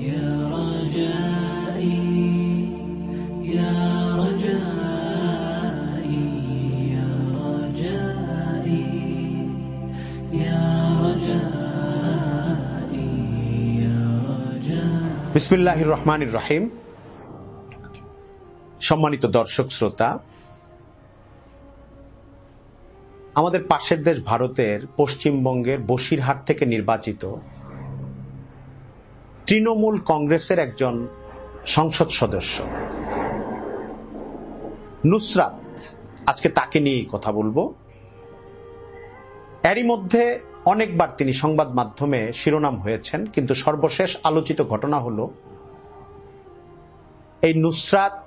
يا رجائي يا رجائي يا رجائي يا رجائي يا رجائي বিসমিল্লাহ রহমান রহিম সম্মানিত দর্শক শ্রোতা আমাদের পাশের দেশ ভারতের পশ্চিমবঙ্গের বসিরহাট থেকে নির্বাচিত তৃণমূল কংগ্রেসের একজন সংসদ সদস্য। নুসরাত, আজকে তাকে নিয়েই কথা বলব। এরই মধ্যে অনেকবার তিনি সংবাদ মাধ্যমে শিরোনাম হয়েছেন, কিন্তু সর্বশেষ আলোচিত ঘটনা হল, এই নুসরাত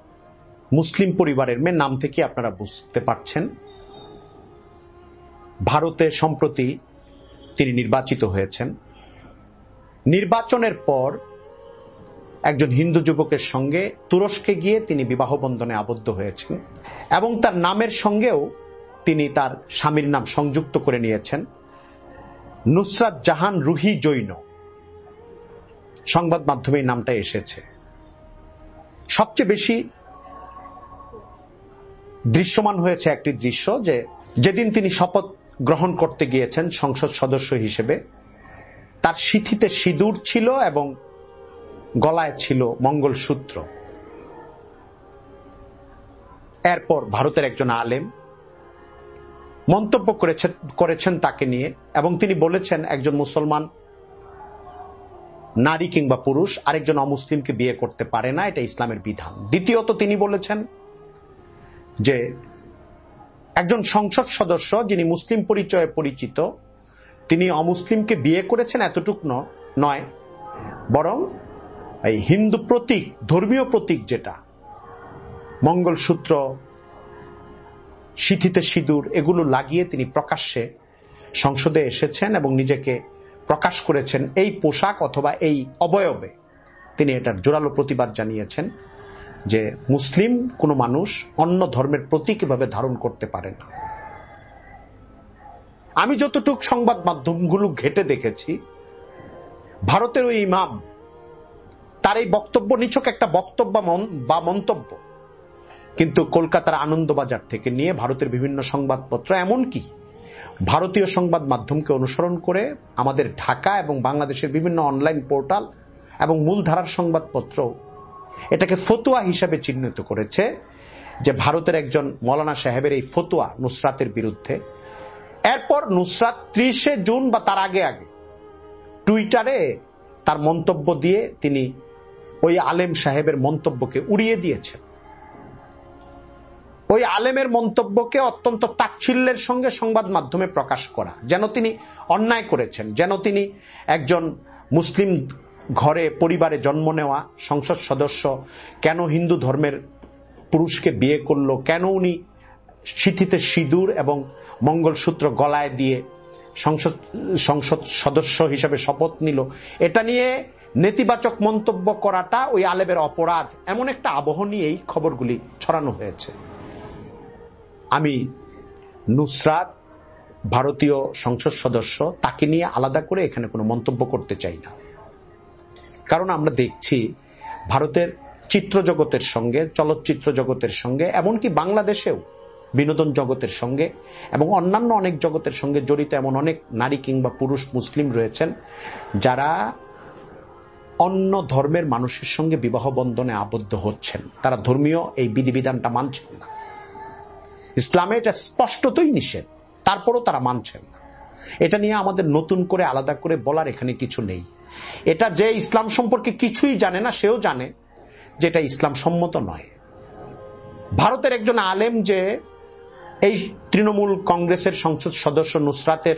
মুসলিম পরিবারের মেয়ে, নাম থেকে আপনারা বুঝতে পারছেন। ভারতে সম্প্রতি তিনি নির্বাচিত হয়েছেন। নির্বাচনের পর একজন হিন্দু যুবকের সঙ্গে তুরস্কে গিয়ে তিনি বিবাহ বন্ধনে আবদ্ধ হয়েছেন এবং তার নামের সঙ্গেও তিনি তার স্বামীর নাম সংযুক্ত করে নিয়েছেন। নুসরাত জাহান রুহি জৈন। সংবাদ মাধ্যমে নামটা এসেছে। সবচেয়ে বেশি দৃশ্যমান হয়েছে একটি দৃশ্য যে, যেদিন তিনি শপথ গ্রহণ করতে গিয়েছেন সংসদ সদস্য হিসেবে তার সিথিতে সিঁদুর ছিল এবং গলায় ছিল মঙ্গলসূত্র। এরপর ভারতের একজন আলেম মন্তব্য করেছেন করেছেন তাকে নিয়ে এবং তিনি বলেছেন, একজন মুসলমান নারী কিংবা পুরুষ আরেকজন অমুসলিমকে বিয়ে করতে পারে না, এটা ইসলামের বিধান। দ্বিতীয়ত তিনি বলেছেন যে একজন সংসদ সদস্য যিনি মুসলিম পরিচয়ে পরিচিত তিনি অমুসলিমকে বিয়ে করেছেন এতটুক নয়, বরং এই হিন্দু প্রতীক, ধর্মীয় প্রতীক যেটা, মঙ্গলসূত্র, সিথিতে সিঁদুর, এগুলো লাগিয়ে তিনি প্রকাশ্যে সংসদে এসেছেন এবং নিজেকে প্রকাশ করেছেন এই পোশাক অথবা এই অবয়বে। তিনি এটার জোরালো প্রতিবাদ জানিয়েছেন যে মুসলিম কোনো মানুষ অন্য ধর্মের প্রতীক এভাবে ধারণ করতে পারে না। আমি যতটুক সংবাদ মাধ্যমগুলো ঘেটে দেখেছি, ভারতের ওই ইমাম, তার এই বক্তব্য নিছক একটা বক্তব্য বা মন্তব্য। কিন্তু কলকাতার আনন্দবাজার থেকে নিয়ে ভারতের বিভিন্ন সংবাদপত্র, এমনকি ভারতীয় সংবাদ মাধ্যমকে অনুসরণ করে আমাদের ঢাকা এবং বাংলাদেশের বিভিন্ন অনলাইন পোর্টাল এবং মূলধারার সংবাদপত্র, এটাকে ফতুয়া হিসাবে চিহ্নিত করেছে যে ভারতের একজন মৌলানা সাহেবের এই ফতুয়া নুসরাতের বিরুদ্ধে এরপর নুসরাত ত্রিশে জুন বা তার আগে আগে টুইটারে তার মন্তব্য দিয়ে তিনি ওই আলেম সাহেবের মন্তব্যকে উড়িয়ে দিয়েছেন। ওই আলেমের মন্তব্যকে অত্যন্ত তাচ্ছিল্যের সঙ্গে সংবাদ মাধ্যমে প্রকাশ করা, যেন তিনি অন্যায় করেছেন, যেন তিনি একজন মুসলিম ঘরে পরিবারে জন্ম নেওয়া সংসদ সদস্য কেন হিন্দু ধর্মের পুরুষকে বিয়ে করল, কেন উনি সিথিতে সিঁদুর এবং মঙ্গলসূত্র গলায় দিয়ে সংসদ সংসদ সদস্য হিসেবে শপথ নিল। এটা নিয়ে নেতিবাচক মন্তব্য করাটা ওই আলেবের অপরাধ। এমন একটা আবহ নিয়েই খবরগুলি ছড়ানো হয়েছে। আমি নুসরাত, ভারতীয় সংসদ সদস্য, তাকে নিয়ে আলাদা করে এখানে কোনো মন্তব্য করতে চাই না। কারণ আমরা দেখছি ভারতের চিত্র জগতের সঙ্গে, চলচ্চিত্র জগতের সঙ্গে, এমনকি বাংলাদেশেও বিনোদন জগতের সঙ্গে এবং অন্যান্য অনেক জগতের সঙ্গে জড়িত এমন অনেক নারী কিংবা পুরুষ মুসলিম রয়েছেন যারা অন্য ধর্মের মানুষের সঙ্গে বিবাহ বন্ধনে আবদ্ধ হচ্ছেন। তারা ধর্মীয় এই বিধিবিধানটা মানছেন না। ইসলামে এটা স্পষ্টতই নিষেধ। তারপরও তারা মানছেন না। এটা নিয়ে আমাদের নতুন করে আলাদা করে বলার এখানে কিছু নেই। এটা যে ইসলাম সম্পর্কে কিছুই জানে না, সেও জানে যেটা ইসলাম সম্মত নয়। ভারতের একজন আলেম যে এই তৃণমূল কংগ্রেসের সংসদ সদস্য নুসরাতের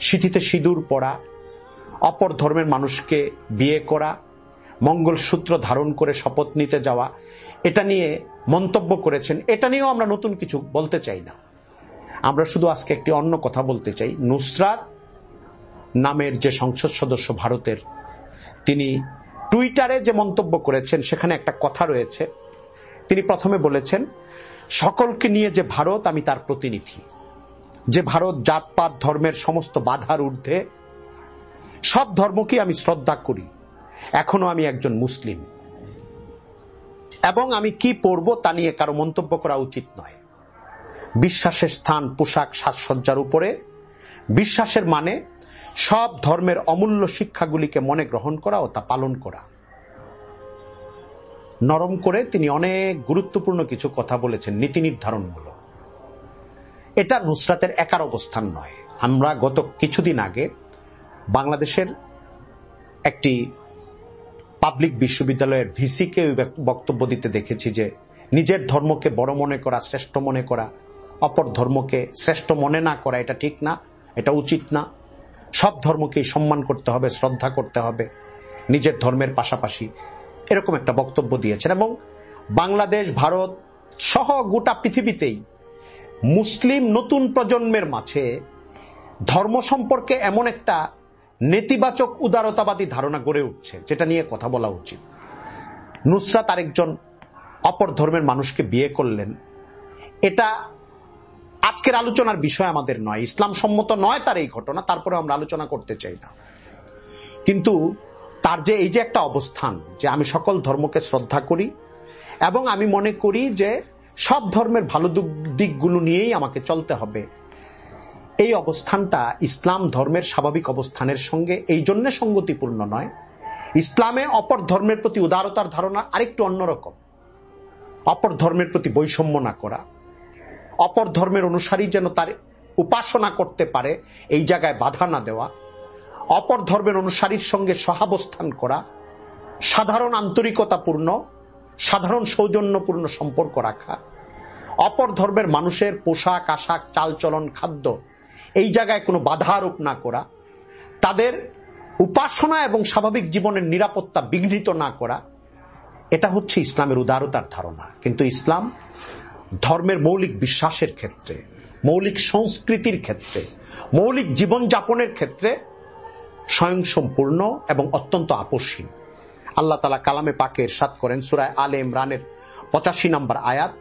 সিথিতে সিঁদুর পড়া, অপর ধর্মের মানুষকে বিয়ে করা মঙ্গলসূত্র ধারণ করে শপথ নিতে যাওয়া, এটা নিয়ে মন্তব্য করেছেন। এটা নিয়েও আমরা নতুন কিছু বলতে চাই না। আমরা শুধু আজকে একটি অন্য কথা বলতে চাই। নুসরাত নামের যে সংসদ সদস্য ভারতের, তিনি টুইটারে যে মন্তব্য করেছেন, সেখানে একটা কথা রয়েছে। তিনি প্রথমে বলেছেন সকলকে নিয়ে যে ভারত, আমি তার প্রতিনিধি। যে ভারত জাতপাত ধর্মের সমস্ত বাধার ঊর্ধ্বে, সব ধর্মকে আমি শ্রদ্ধা করি। এখনও আমি একজন মুসলিম। এবং আমি কি পড়ব তা নিয়ে কারও মন্তব্য করা উচিত নয়। বিশ্বাসের স্থান, পোশাক, সাজসজ্জার উপরে। বিশ্বাসের মানে সব ধর্মের অমূল্য শিক্ষাগুলিকে মনে গ্রহণ করা ও তা পালন করা। নরম করে তিনি অনেক গুরুত্বপূর্ণ কিছু কথা বলেছেন নীতি নির্ধারণমূলক। এটা নুসরাতের একার অবস্থান নয়। আমরা গত কিছুদিন আগে বাংলাদেশের একটি পাবলিক বিশ্ববিদ্যালয়ের ভিসিকে বক্তব্য দিতে দেখেছি যে নিজের ধর্মকে বড় মনে করা, শ্রেষ্ঠ মনে করা, অপর ধর্মকে শ্রেষ্ঠ মনে না করা এটা ঠিক না, এটা উচিত না। সব ধর্মকেই সম্মান করতে হবে, শ্রদ্ধা করতে হবে। নিজের ধর্মের পাশাপাশি এরকম একটা বক্তব্য দিয়েছেন এবং বাংলাদেশ, ভারত সহ গোটা পৃথিবীতেই মুসলিম নতুন প্রজন্মের মাঝে ধর্ম সম্পর্কে এমন একটা নেতিবাচক উদারতাবাদী ধারণা গড়ে উঠছে, যেটা নিয়ে কথা বলা উচিত। নুসরাত আরেকজন অপর ধর্মের মানুষকে বিয়ে করলেন। এটা আজকের আলোচনার বিষয় আমাদের নয়, ইসলাম সম্মত নয় তার এই ঘটনা তারপরে আমরা আলোচনা করতে চাই না। কিন্তু তার যে এই যে একটা অবস্থান, যে আমি সকল ধর্মকে শ্রদ্ধা করি এবং আমি মনে করি যে সব ধর্মের ভালো দিকগুলো নিয়েই আমাকে চলতে হবে। এই অবস্থানটা ইসলাম ধর্মের স্বাভাবিক অবস্থানের সঙ্গে এই জন্য সঙ্গতিপূর্ণ নয়। ইসলামে অপর ধর্মের প্রতি উদারতার ধারণা আরেকটু অন্যরকম। অপর ধর্মের প্রতি বৈষম্য না করা। অপর ধর্মের অনুসারী যেন তার উপাসনা করতে পারে, এই জায়গায় বাধা না দেওয়া। অপর ধর্মের অনুসারীর সঙ্গে সহাবস্থান করা, সাধারণ আন্তরিকতাপূর্ণ, সাধারণ সৌজন্যপূর্ণ সম্পর্ক রাখা, অপর ধর্মের মানুষের পোশাক, আশাক, চালচলন, খাদ্য এই জায়গায় কোনো বাধা আরোপ না করা, তাদের উপাসনা এবং স্বাভাবিক জীবনের নিরাপত্তা বিঘ্নিত না করা, এটা হচ্ছে ইসলামের উদারতার ধারণা। কিন্তু ইসলাম ধর্মের মৌলিক বিশ্বাসের ক্ষেত্রে, মৌলিক সংস্কৃতির ক্ষেত্রে, মৌলিক জীবনযাপনের ক্ষেত্রে স্বয়ংসম্পূর্ণ এবং অত্যন্ত আপসহীন আল্লাহ তালা কালামে পাকে এরশাদ করেন সুরায় আলে ইমরানের পঁচাশি নম্বর আয়াত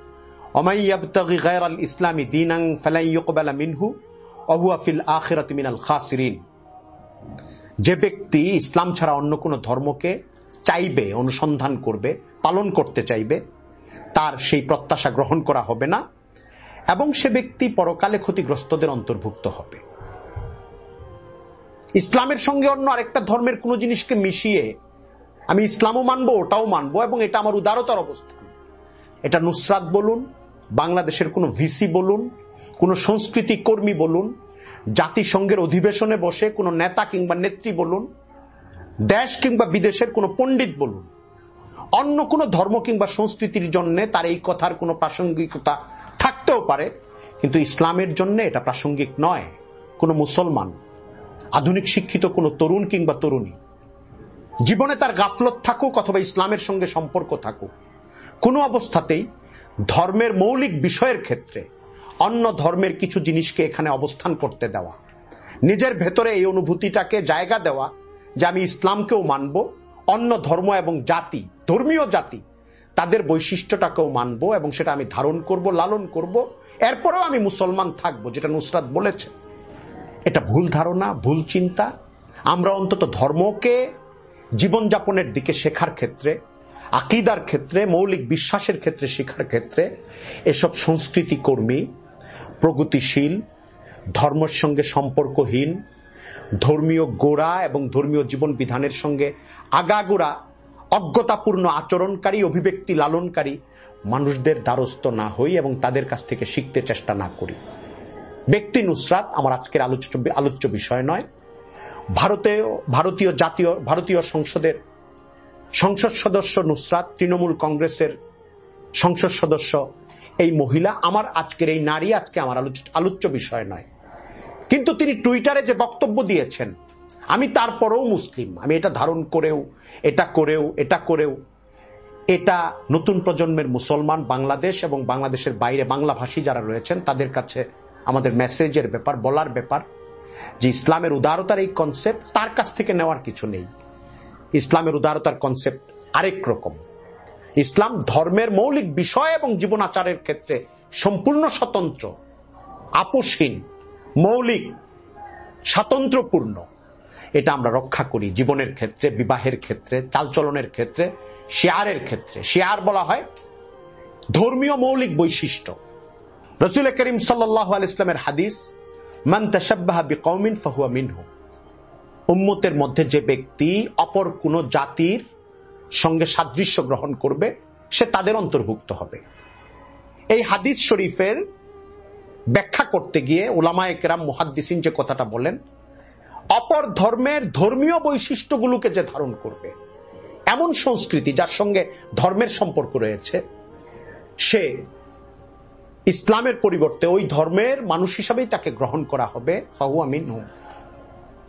অমাইয়াবতগি গায়র আল ইসলামী দিনাং ফেলাইকবেলা মিনহু অহুয়াফিল যে ব্যক্তি ইসলাম ছাড়া অন্য কোনো ধর্মকে চাইবে, অনুসন্ধান করবে, পালন করতে চাইবে, তার সেই প্রত্যাশা গ্রহণ করা হবে না এবং সে ব্যক্তি পরকালে ক্ষতিগ্রস্তদের অন্তর্ভুক্ত হবে। ইসলামের সঙ্গে অন্য আরেকটা ধর্মের কোনো জিনিসকে মিশিয়ে আমি ইসলামও মানবো, ওটাও মানবো, এবং এটা আমার উদারতার অবস্থান। এটা নুসরাত বলুন, বাংলাদেশের কোনো ভিসি বলুন, কোনো সংস্কৃতি কর্মী বলুন, জাতিসংঘের অধিবেশনে বসে কোনো নেতা কিংবা নেত্রী বলুন, দেশ কিংবা বিদেশের কোনো পণ্ডিত বলুন, অন্য কোনো ধর্ম কিংবা সংস্কৃতির জন্য তার এই কথার কোনো প্রাসঙ্গিকতা থাকতেও পারে, কিন্তু ইসলামের জন্য এটা প্রাসঙ্গিক নয়, কোনো মুসলমান। আধুনিক শিক্ষিত কোনো তরুণ কিংবা তরুণী। জীবনে তার গাফলত থাকুক অথবা ইসলামের সঙ্গে সম্পর্ক থাকুক, কোনো অবস্থাতেই ধর্মের মৌলিক বিষয়ের ক্ষেত্রে অন্য ধর্মের কিছু জিনিসকে এখানে অবস্থান করতে দেওয়া, নিজের ভেতরে এই অনুভূতিটাকে জায়গা দেওয়া যে আমি ইসলামকেও মানব, অন্য ধর্ম এবং জাতি, ধর্মীয় জাতি, তাদের বৈশিষ্ট্যটাকেও মানব এবং সেটা আমি ধারণ করব, লালন করব। এরপরেও আমি মুসলমান থাকব, যেটা নুসরাত বলেছে। এটা ভুল ধারণা, ভুল চিন্তা। আমরা অন্তত ধর্মকে জীবনযাপনের দিকে শেখার ক্ষেত্রে, আকিদার ক্ষেত্রে, মৌলিক বিশ্বাসের ক্ষেত্রে শেখার ক্ষেত্রে এসব সংস্কৃতি কর্মী, প্রগতিশীল, ধর্মের সঙ্গে সম্পর্কহীন, ধর্মীয় গোড়া এবং ধর্মীয় জীবন বিধানের সঙ্গে আগাগোড়া, অজ্ঞতাপূর্ণ আচরণকারী, অভিব্যক্তি লালনকারী মানুষদের দ্বারস্থ না হই এবং তাদের কাছ থেকে শিখতে চেষ্টা না করি। ব্যক্তি নুসরাত আমার আজকের আলোচ্য আলোচ্য বিষয় নয়। ভারতে ভারতীয় জাতীয়, ভারতীয় সংসদের সংসদ সদস্য নুসরাত, তৃণমূল কংগ্রেসের সংসদ সদস্য এই মহিলা আমার আজকের এই নারী আজকে আমার আলোচ্য বিষয় নয়। কিন্তু তিনি টুইটারে যে বক্তব্য দিয়েছেন, আমি তারপরেও মুসলিম। আমি এটা ধারণ করেও, এটা করেও এটা করেও, এটা নতুন প্রজন্মের মুসলমান বাংলাদেশ এবং বাংলাদেশের বাইরে বাংলাভাষী যারা রয়েছেন, তাদের কাছে আমাদের মেসেজের ব্যাপার, বলার ব্যাপার, যে ইসলামের উদারতার এই কনসেপ্ট তার কাছ থেকে নেওয়ার কিছু নেই। ইসলামের উদারতার কনসেপ্ট আরেক রকম। ইসলাম ধর্মের মৌলিক বিষয় এবং জীবন আচারের ক্ষেত্রে সম্পূর্ণ স্বতন্ত্র, আপোষহীন, মৌলিক স্বাতন্ত্র্যপূর্ণ এটা আমরা রক্ষা করি জীবনের ক্ষেত্রে, বিবাহের ক্ষেত্রে, চালচলনের ক্ষেত্রে, শেয়ারের ক্ষেত্রে। শেয়ার বলা হয় ধর্মীয় মৌলিক বৈশিষ্ট্য। রসুল করিম সাল্লাহ ইসলামের হাদিস, মান বিকৌমিন ফাহুয়া মিনহু। উম্মতের মধ্যে যে ব্যক্তি অপর কোন জাতির সঙ্গে সাদৃশ্য গ্রহণ করবে, সে তাদের অন্তর্ভুক্ত হবে। এই হাদিস শরীফের ব্যাখ্যা করতে গিয়ে ওলামা একরাম মুহাদ্দিসিন যে কথাটা বলেন, অপর ধর্মের ধর্মীয় বৈশিষ্ট্যগুলোকে যে ধারণ করবে, এমন সংস্কৃতি যার সঙ্গে ধর্মের সম্পর্ক রয়েছে, সে ইসলামের পরিবর্তে ওই ধর্মের মানুষ হিসাবেই তাকে গ্রহণ করা হবে, ফাহুয়া মিনহু।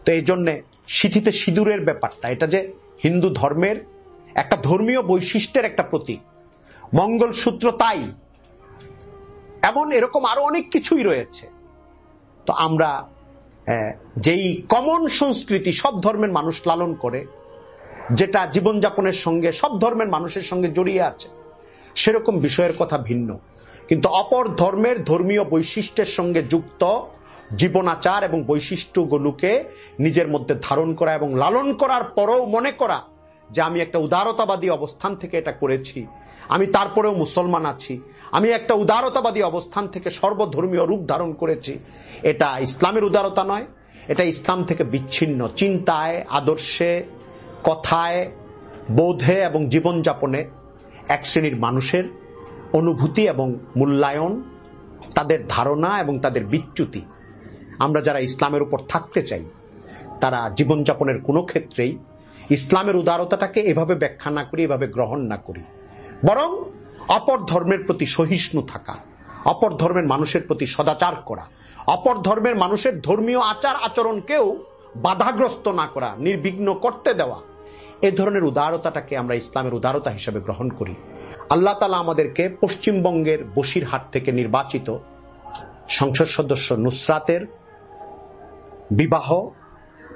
তো এই জন্যে সিথিতে সিঁদুরের ব্যাপারটা, এটা যে হিন্দু ধর্মের একটা ধর্মীয় বৈশিষ্ট্যের একটা প্রতীক। মঙ্গলসূত্র তাই। এমন এরকম আরও অনেক কিছুই রয়েছে। তো আমরা যেই কমন সংস্কৃতি সব ধর্মের মানুষ লালন করে, যেটা জীবনযাপনের সঙ্গে সব ধর্মের মানুষের সঙ্গে জড়িয়ে আছে, সেরকম বিষয়ের কথা ভিন্ন। কিন্তু অপর ধর্মের ধর্মীয় বৈশিষ্ট্যের সঙ্গে যুক্ত জীবনাচার এবং বৈশিষ্ট্যগুলোকে নিজের মধ্যে ধারণ করা এবং লালন করার পরেও মনে করা যে আমি একটা উদারতাবাদী অবস্থান থেকে এটা করেছি। আমি তারপরেও মুসলমান আছি। আমি একটা উদারতাবাদী অবস্থান থেকে সর্বধর্মীয় রূপ ধারণ করেছি। এটা ইসলামের উদারতা নয়। এটা ইসলাম থেকে বিচ্ছিন্ন। চিন্তায়, আদর্শে, কথায়, বোধে এবং জীবনযাপনে এক শ্রেণির মানুষের অনুভূতি এবং মূল্যায়ন, তাদের ধারণা এবং তাদের বিচ্যুতি। আমরা যারা ইসলামের উপর থাকতে চাই, তারা জীবনযাপনের কোনো ক্ষেত্রেই ইসলামের উদারতাটাকে এভাবে ব্যাখ্যা না করি, এভাবে গ্রহণ না করি। বরং অপর ধর্মের প্রতি সহিষ্ণু থাকা, অপর ধর্মের মানুষের প্রতি সদাচার করা, অপর ধর্মের মানুষের ধর্মীয় আচার আচরণকেও বাধাগ্রস্ত না করা, নির্বিঘ্ন করতে দেওয়া, এ ধরনের উদারতাটাকে আমরা ইসলামের উদারতা হিসেবে গ্রহণ করি। আল্লাহ তালা আমাদেরকে পশ্চিমবঙ্গের বসিরহাট থেকে নির্বাচিত সংসদ সদস্য নুসরাতের বিবাহ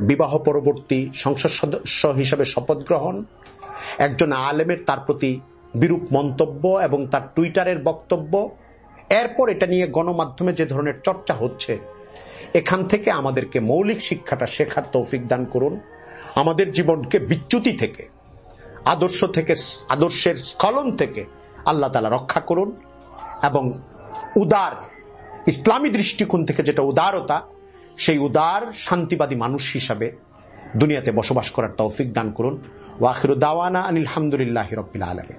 বিবাহ পরবর্তী সংসদ সদস্য হিসেবে শপথ গ্রহণ, একজন আলেমের তার প্রতি বিরূপ মন্তব্য এবং তার টুইটারের বক্তব্য, এরপর এটা নিয়ে গণমাধ্যমে যে ধরনের চর্চা হচ্ছে, এখান থেকে আমাদেরকে মৌলিক শিক্ষাটা শেখার তৌফিক দান করুন। আমাদের জীবনকে বিচ্যুতি থেকে আদর্শ থেকে, আদর্শের স্খলন থেকে আল্লাহ তালা রক্ষা করুন এবং উদার ইসলামী দৃষ্টিকোণ থেকে যেটা উদারতা, সেই উদার, শান্তিবাদী মানুষ হিসাবে দুনিয়াতে বসবাস করার তৌফিক দান করুন। ওয়াখির দাওয়ানা আনিল হামদুলিল্লাহ আলমী